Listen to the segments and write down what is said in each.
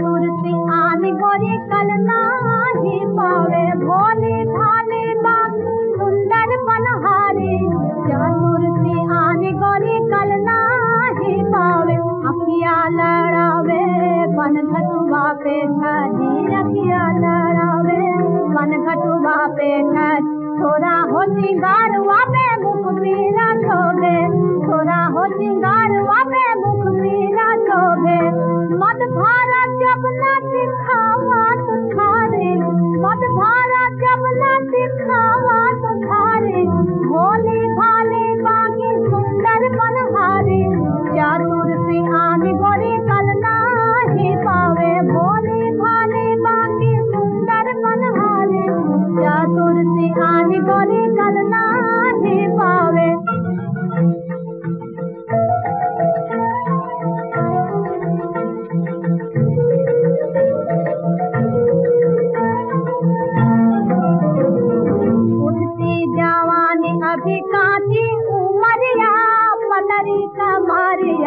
दूर आन गोरे कल जी पावे भोले भाले बा सुंदर बनहारे दूर आन गोरे कल जी पावे अखिया लड़ावे बन घटुआ पे छी अखिया लड़ावे बन घटुआ पे छोरा होती गारुआ पे मुकुट मेरा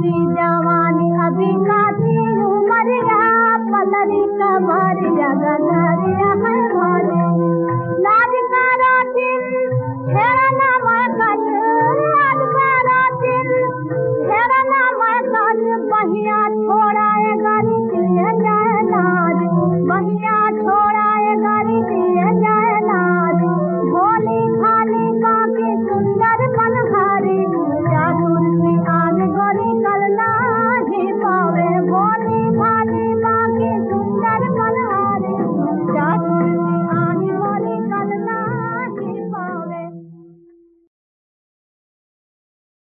अपनी जवानी अभी काटी उमर गया पलरी कमर जगना